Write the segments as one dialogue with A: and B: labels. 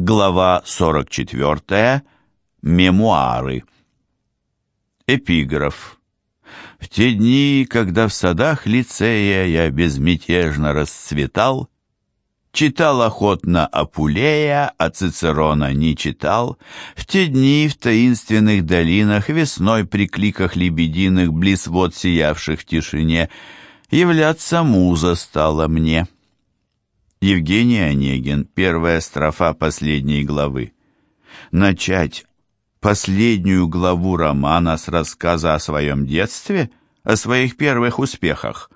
A: Глава 44. Мемуары. Эпиграф. В те дни, когда в садах лицея я безмятежно расцветал, Читал охотно Апулея, а Цицерона не читал. В те дни в таинственных долинах, весной при кликах лебединых, близ вод сиявших в тишине, являться муза стала мне. Евгений Онегин, первая строфа последней главы. Начать последнюю главу романа с рассказа о своем детстве, о своих первых успехах.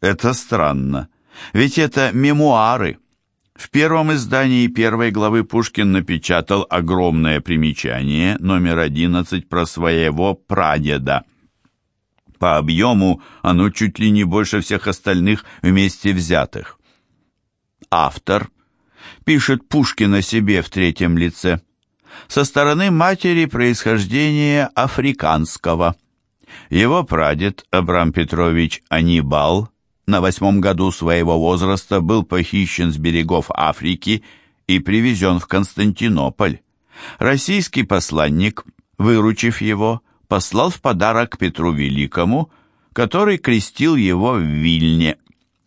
A: Это странно, ведь это мемуары. В первом издании первой главы Пушкин напечатал огромное примечание, номер 11, про своего прадеда. По объему оно чуть ли не больше всех остальных вместе взятых автор, пишет Пушкин о себе в третьем лице, со стороны матери происхождения африканского. Его прадед Абрам Петрович Анибал на восьмом году своего возраста был похищен с берегов Африки и привезен в Константинополь. Российский посланник, выручив его, послал в подарок Петру Великому, который крестил его в Вильне.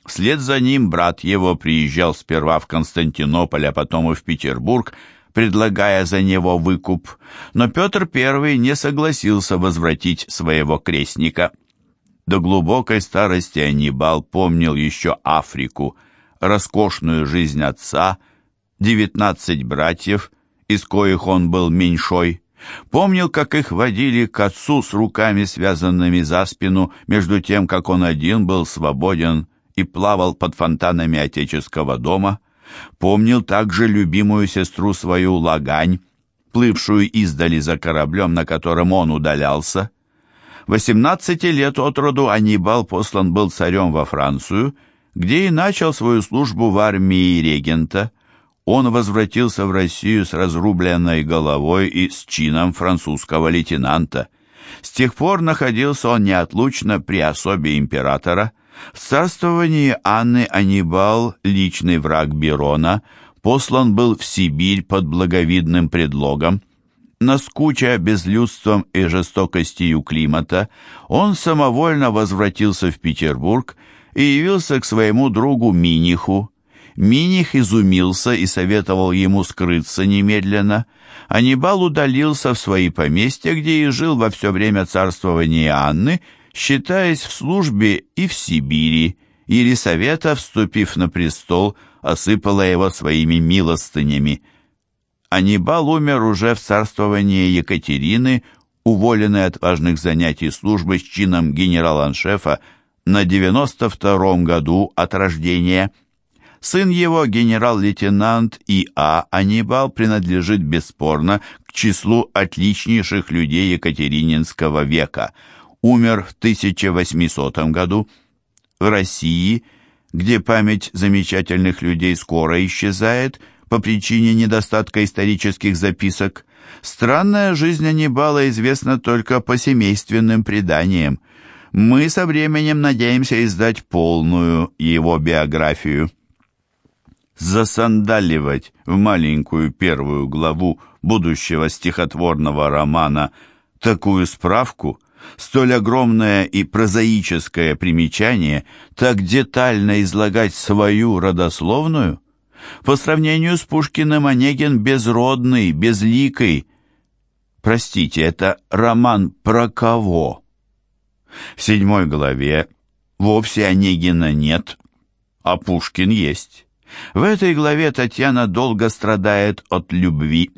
A: Вслед за ним брат его приезжал сперва в Константинополь, а потом и в Петербург, предлагая за него выкуп, но Петр I не согласился возвратить своего крестника. До глубокой старости Анибал помнил еще Африку, роскошную жизнь отца, девятнадцать братьев, из коих он был меньшой, Помнил, как их водили к отцу с руками связанными за спину, между тем, как он один был свободен и плавал под фонтанами отеческого дома, помнил также любимую сестру свою Лагань, плывшую издали за кораблем, на котором он удалялся. 18 лет от роду Анибал послан был царем во Францию, где и начал свою службу в армии регента. Он возвратился в Россию с разрубленной головой и с чином французского лейтенанта. С тех пор находился он неотлучно при особе императора – в царствовании Анны Анибал, личный враг Берона, послан был в Сибирь под благовидным предлогом. Наскуча безлюдством и жестокостью климата, он самовольно возвратился в Петербург и явился к своему другу Миниху. Миних изумился и советовал ему скрыться немедленно. Анибал удалился в свои поместья, где и жил во все время царствования Анны, считаясь в службе и в Сибири, Елисавета, вступив на престол, осыпала его своими милостынями. Анибал умер уже в царствовании Екатерины, уволенный от важных занятий службы с чином генерал-аншефа на 92-м году от рождения. Сын его, генерал-лейтенант И.А. Анибал, принадлежит бесспорно к числу отличнейших людей Екатерининского века – умер в 1800 году. В России, где память замечательных людей скоро исчезает по причине недостатка исторических записок, странная жизнь Аннибала известна только по семейственным преданиям. Мы со временем надеемся издать полную его биографию. Засандаливать в маленькую первую главу будущего стихотворного романа такую справку – столь огромное и прозаическое примечание так детально излагать свою родословную? По сравнению с Пушкиным Онегин безродный, безликий. Простите, это роман про кого? В седьмой главе вовсе Онегина нет, а Пушкин есть. В этой главе Татьяна долго страдает от любви.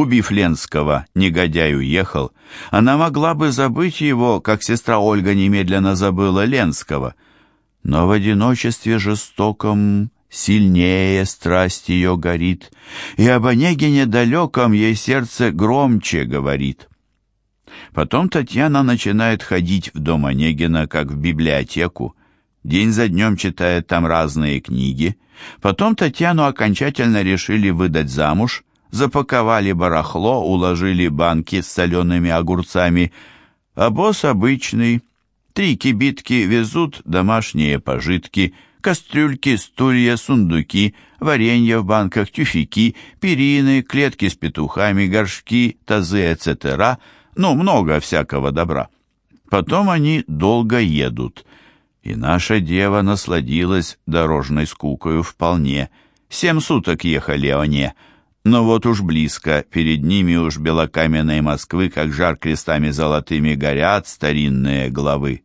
A: Убив Ленского, негодяй уехал. Она могла бы забыть его, как сестра Ольга немедленно забыла Ленского. Но в одиночестве жестоком сильнее страсть ее горит, и об Онегине далеком ей сердце громче говорит. Потом Татьяна начинает ходить в дом Онегина, как в библиотеку. День за днем читает там разные книги. Потом Татьяну окончательно решили выдать замуж, запаковали барахло, уложили банки с солеными огурцами, а босс обычный. Три кибитки везут домашние пожитки, Кастрюльки, стулья, сундуки, варенье в банках, тюфяки, перины, клетки с петухами, горшки, тазы, etc. Ну, много всякого добра. Потом они долго едут. И наша дева насладилась дорожной скукою вполне. Семь суток ехали они. Но вот уж близко, перед ними уж белокаменной Москвы, как жар крестами золотыми горят старинные главы.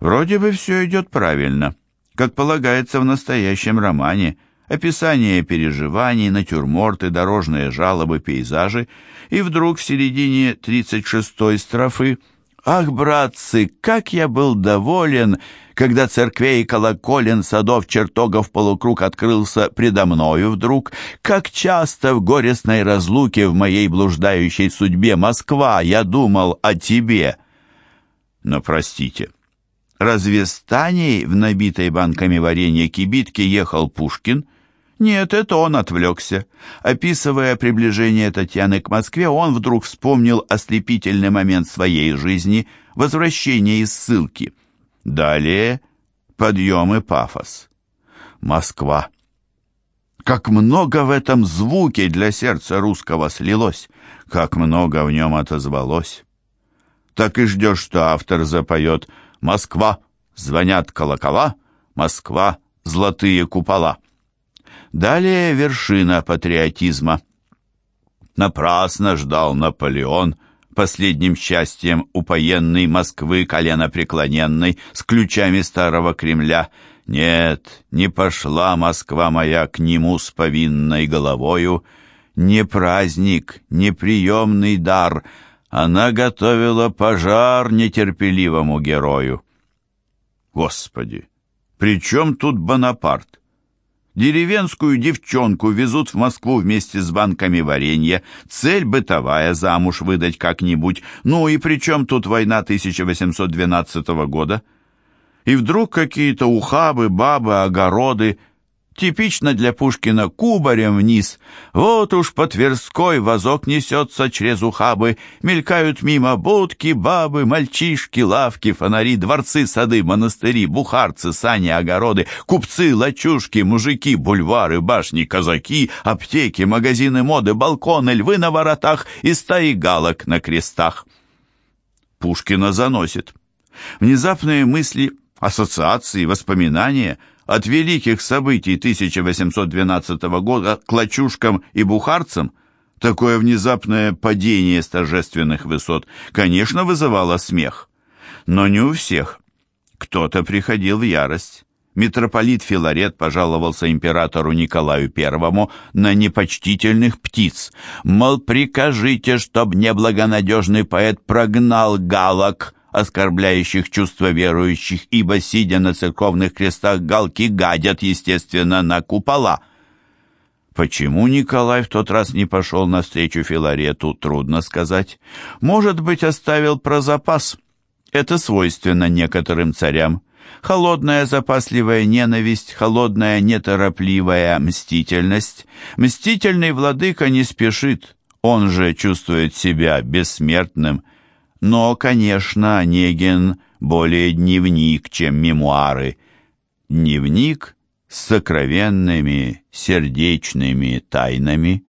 A: Вроде бы все идет правильно, как полагается в настоящем романе. Описание переживаний, натюрморты, дорожные жалобы, пейзажи. И вдруг в середине 36-й строфы «Ах, братцы, как я был доволен, когда церквей, колоколен, садов, чертогов полукруг открылся предо мною вдруг! Как часто в горестной разлуке в моей блуждающей судьбе Москва я думал о тебе!» Но простите, разве с Таней в набитой банками варенья кибитке ехал Пушкин? Нет, это он отвлекся. Описывая приближение Татьяны к Москве, он вдруг вспомнил ослепительный момент своей жизни, возвращение из ссылки. Далее подъем и пафос. Москва. Как много в этом звуке для сердца русского слилось, как много в нем отозвалось. Так и ждешь, что автор запоет «Москва, звонят колокола, Москва, золотые купола». Далее вершина патриотизма. Напрасно ждал Наполеон последним счастьем упоенной Москвы коленопреклоненной с ключами старого Кремля. Нет, не пошла Москва моя к нему с повинной головою, не праздник, не приемный дар, она готовила пожар нетерпеливому герою. Господи, при чем тут Бонапарт? Деревенскую девчонку везут в Москву вместе с банками варенья. Цель бытовая, замуж выдать как-нибудь. Ну и при чем тут война 1812 года? И вдруг какие-то ухабы, бабы, огороды – Типично для Пушкина кубарем вниз. Вот уж по Тверской вазок несется через ухабы. Мелькают мимо будки, бабы, мальчишки, лавки, фонари, дворцы, сады, монастыри, бухарцы, сани, огороды, купцы, лачушки, мужики, бульвары, башни, казаки, аптеки, магазины моды, балконы, львы на воротах и стаи галок на крестах. Пушкина заносит. Внезапные мысли, ассоциации, воспоминания — от великих событий 1812 года к лачушкам и бухарцам такое внезапное падение с торжественных высот, конечно, вызывало смех. Но не у всех. Кто-то приходил в ярость. Митрополит Филарет пожаловался императору Николаю I на непочтительных птиц. Мол, прикажите, чтоб неблагонадежный поэт прогнал галок, оскорбляющих чувства верующих, ибо, сидя на церковных крестах, галки гадят, естественно, на купола. Почему Николай в тот раз не пошел навстречу Филарету, трудно сказать. Может быть, оставил про запас. Это свойственно некоторым царям. Холодная запасливая ненависть, холодная неторопливая мстительность. Мстительный владыка не спешит, он же чувствует себя бессмертным, но, конечно, Онегин более дневник, чем мемуары. Дневник с сокровенными сердечными тайнами.